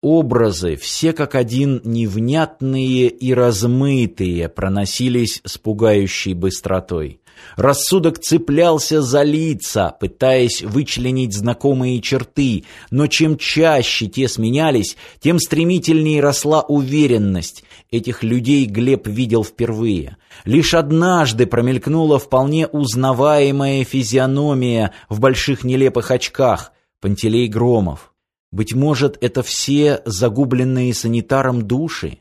Образы, все как один невнятные и размытые, проносились с пугающей быстротой. Рассудок цеплялся за лица, пытаясь вычленить знакомые черты, но чем чаще те сменялись, тем стремительнее росла уверенность. Этих людей Глеб видел впервые. Лишь однажды промелькнула вполне узнаваемая физиономия в больших нелепых очках — Пантелей Громов. Быть может, это все загубленные санитаром души?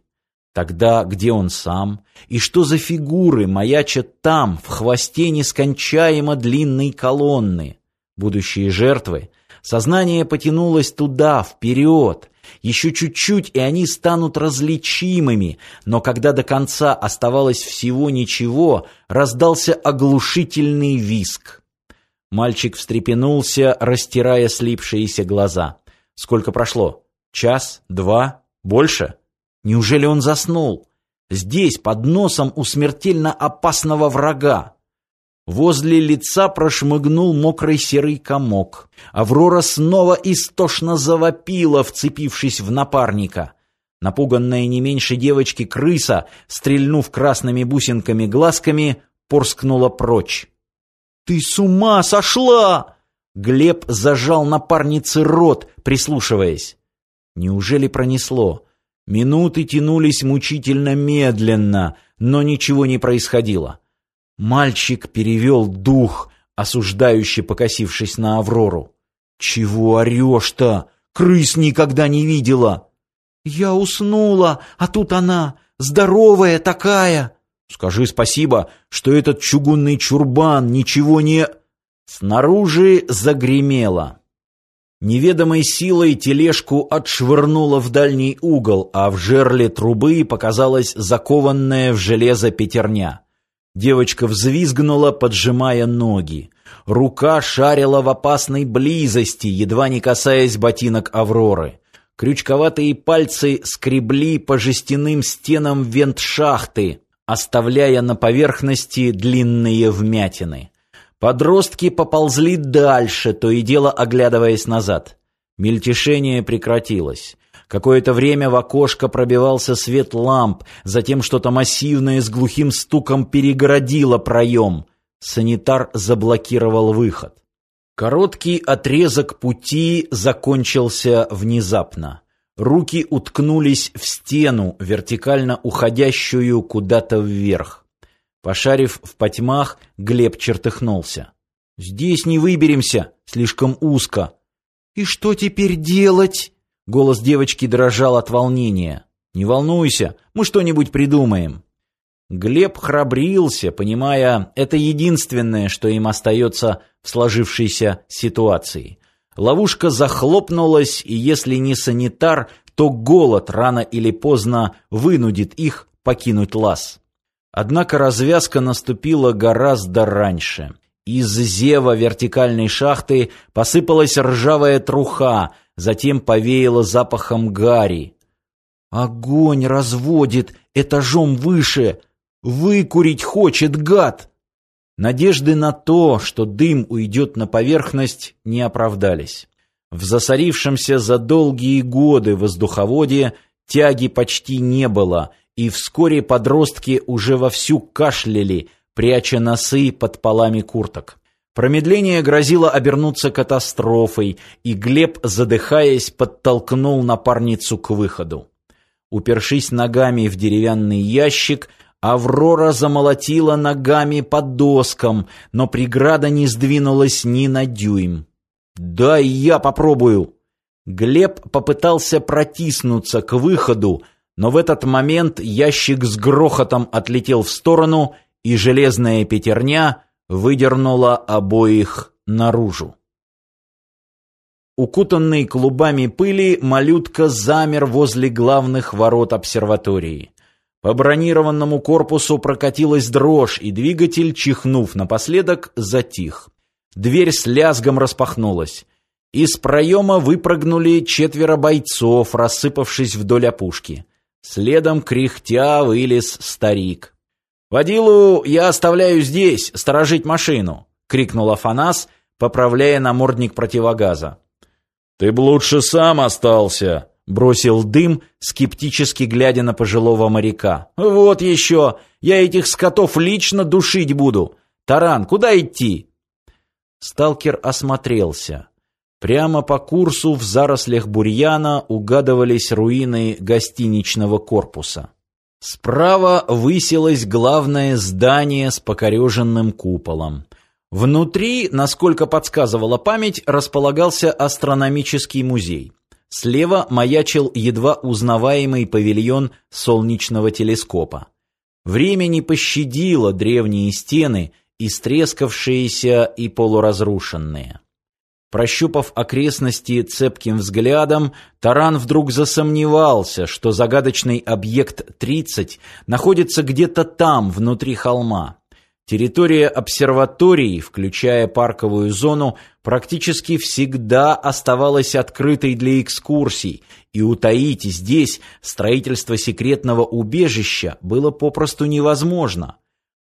Тогда где он сам? И что за фигуры маячат там, в хвосте нескончаемо длинной колонны? Будущие жертвы? Сознание потянулось туда, вперед. Еще чуть-чуть, и они станут различимыми, но когда до конца оставалось всего ничего, раздался оглушительный виск. Мальчик встрепенулся, растирая слипшиеся глаза. Сколько прошло? Час? Два? Больше? Неужели он заснул? Здесь, под носом у смертельно опасного врага. Возле лица прошмыгнул мокрый серый комок. Аврора снова истошно завопила, вцепившись в напарника. Напуганная не меньше девочки крыса, стрельнув красными бусинками глазками, порскнула прочь. «Ты с ума сошла!» Глеб зажал напарнице рот, прислушиваясь. Неужели пронесло? Минуты тянулись мучительно медленно, но ничего не происходило. Мальчик перевел дух, осуждающе покосившись на Аврору. «Чего орешь-то? Крыс никогда не видела!» «Я уснула, а тут она, здоровая такая!» «Скажи спасибо, что этот чугунный чурбан ничего не...» Снаружи загремело. Неведомой силой тележку отшвырнуло в дальний угол, а в жерле трубы показалась закованная в железо пятерня. Девочка взвизгнула, поджимая ноги. Рука шарила в опасной близости, едва не касаясь ботинок Авроры. Крючковатые пальцы скребли по жестяным стенам вент-шахты, оставляя на поверхности длинные вмятины. Подростки поползли дальше, то и дело оглядываясь назад. Мельтешение прекратилось. Какое-то время в окошко пробивался свет ламп, затем что-то массивное с глухим стуком перегородило проем. Санитар заблокировал выход. Короткий отрезок пути закончился внезапно. Руки уткнулись в стену, вертикально уходящую куда-то вверх. Пошарив в потьмах, Глеб чертыхнулся. «Здесь не выберемся, слишком узко». «И что теперь делать?» Голос девочки дрожал от волнения. «Не волнуйся, мы что-нибудь придумаем». Глеб храбрился, понимая, это единственное, что им остается в сложившейся ситуации. Ловушка захлопнулась, и если не санитар, то голод рано или поздно вынудит их покинуть лаз. Однако развязка наступила гораздо раньше. Из зева вертикальной шахты посыпалась ржавая труха, затем повеяло запахом гари. «Огонь разводит этажом выше! Выкурить хочет, гад!» Надежды на то, что дым уйдет на поверхность, не оправдались. В засорившемся за долгие годы воздуховоде тяги почти не было, и вскоре подростки уже вовсю кашляли, пряча носы под полами курток. Промедление грозило обернуться катастрофой, и Глеб, задыхаясь, подтолкнул напарницу к выходу. Упершись ногами в деревянный ящик, Аврора замолотила ногами по доскам, но преграда не сдвинулась ни на дюйм. «Дай я попробую!» Глеб попытался протиснуться к выходу, но в этот момент ящик с грохотом отлетел в сторону, и железная пятерня выдернула обоих наружу. Укутанный клубами пыли, малютка замер возле главных ворот обсерватории. По бронированному корпусу прокатилась дрожь, и двигатель, чихнув напоследок, затих. Дверь с лязгом распахнулась. Из проема выпрыгнули четверо бойцов, рассыпавшись вдоль опушки. Следом кряхтя вылез старик. «Водилу я оставляю здесь, сторожить машину!» — крикнул Афанас, поправляя намордник противогаза. «Ты б лучше сам остался!» бросил дым, скептически глядя на пожилого моряка. Вот еще, я этих скотов лично душить буду. Таран, куда идти? Сталкер осмотрелся. Прямо по курсу в зарослях бурьяна угадывались руины гостиничного корпуса. Справа высилось главное здание с покореженным куполом. Внутри, насколько подсказывала память, располагался астрономический музей. Слева маячил едва узнаваемый павильон солнечного телескопа. Время не пощадило древние стены, истрескавшиеся и полуразрушенные. Прощупав окрестности цепким взглядом, Таран вдруг засомневался, что загадочный объект 30 находится где-то там, внутри холма. Территория обсерватории, включая парковую зону, практически всегда оставалась открытой для экскурсий, и утаить здесь строительство секретного убежища было попросту невозможно.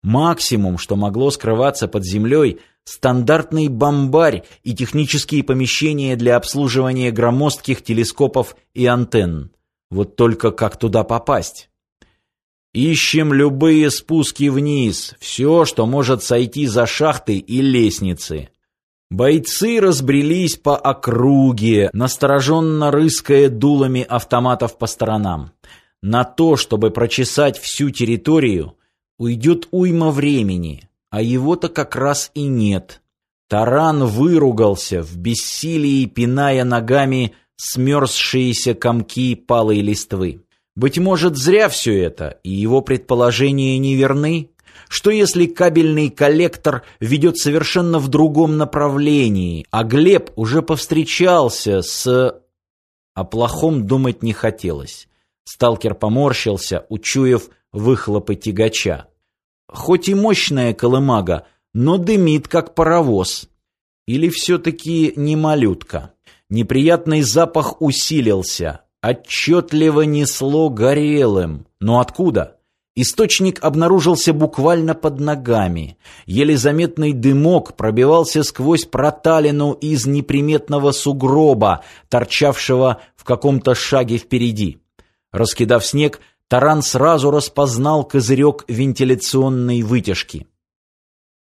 Максимум, что могло скрываться под землей, стандартный бомбарь и технические помещения для обслуживания громоздких телескопов и антенн. Вот только как туда попасть? Ищем любые спуски вниз, все, что может сойти за шахты и лестницы. Бойцы разбрелись по округе, настороженно рыская дулами автоматов по сторонам. На то, чтобы прочесать всю территорию, уйдет уйма времени, а его-то как раз и нет. Таран выругался, в бессилии пиная ногами смерзшиеся комки палой листвы. Быть может, зря все это, и его предположения неверны? Что если кабельный коллектор ведет совершенно в другом направлении, а Глеб уже повстречался с... О плохом думать не хотелось. Сталкер поморщился, учуяв выхлопы тягача. Хоть и мощная колымага, но дымит, как паровоз. Или все-таки не малютка? Неприятный запах усилился, отчетливо несло горелым. Но откуда? Источник обнаружился буквально под ногами. Еле заметный дымок пробивался сквозь проталину из неприметного сугроба, торчавшего в каком-то шаге впереди. Раскидав снег, Таран сразу распознал козырек вентиляционной вытяжки.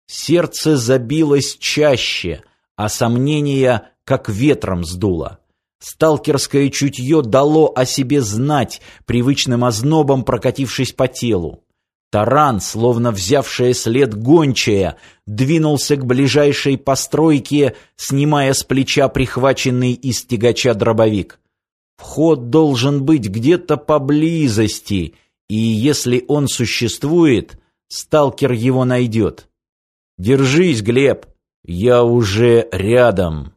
Сердце забилось чаще, а сомнения как ветром сдуло. Сталкерское чутье дало о себе знать, привычным ознобом прокатившись по телу. Таран, словно взявшая след гончая, двинулся к ближайшей постройке, снимая с плеча прихваченный из тягача дробовик. Вход должен быть где-то поблизости, и если он существует, сталкер его найдет. Держись, Глеб, я уже рядом.